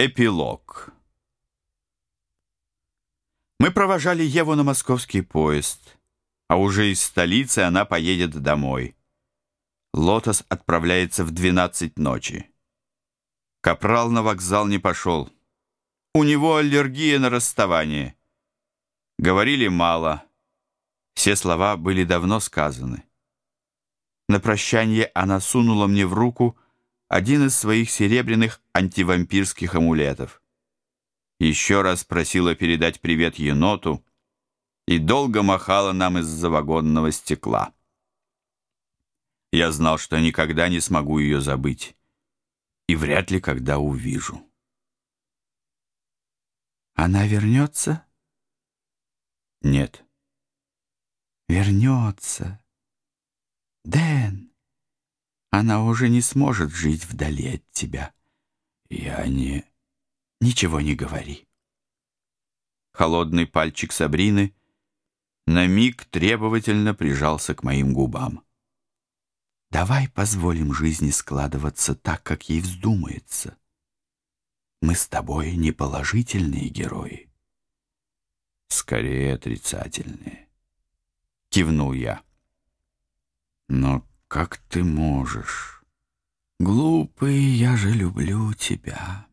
Эпилог Мы провожали Еву на московский поезд, а уже из столицы она поедет домой. Лотос отправляется в 12 ночи. Капрал на вокзал не пошел. У него аллергия на расставание. Говорили мало. Все слова были давно сказаны. На прощание она сунула мне в руку один из своих серебряных антивампирских амулетов. Еще раз просила передать привет еноту и долго махала нам из-за вагонного стекла. Я знал, что никогда не смогу ее забыть и вряд ли когда увижу. Она вернется? Нет. Вернется. Дэн. Она уже не сможет жить вдали от тебя. Я не... Ничего не говори. Холодный пальчик Сабрины на миг требовательно прижался к моим губам. Давай позволим жизни складываться так, как ей вздумается. Мы с тобой не положительные герои. Скорее отрицательные. Кивнул я. Но как ты можешь? Глупый, я же люблю тебя.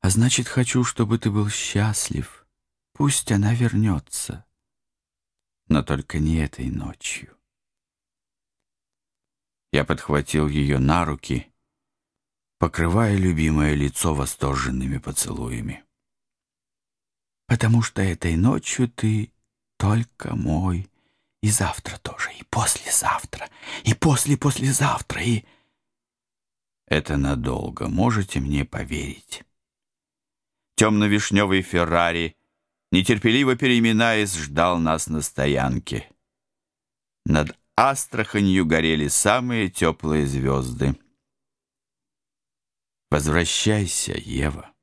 А значит, хочу, чтобы ты был счастлив. Пусть она вернется. Но только не этой ночью. Я подхватил ее на руки, покрывая любимое лицо восторженными поцелуями. Потому что этой ночью ты только мой и завтра тоже, и послезавтра, и после-послезавтра, и... Это надолго, можете мне поверить. Темно-вишневый Феррари, нетерпеливо переминаясь, ждал нас на стоянке. Над Астраханью горели самые теплые звезды. Возвращайся, Ева.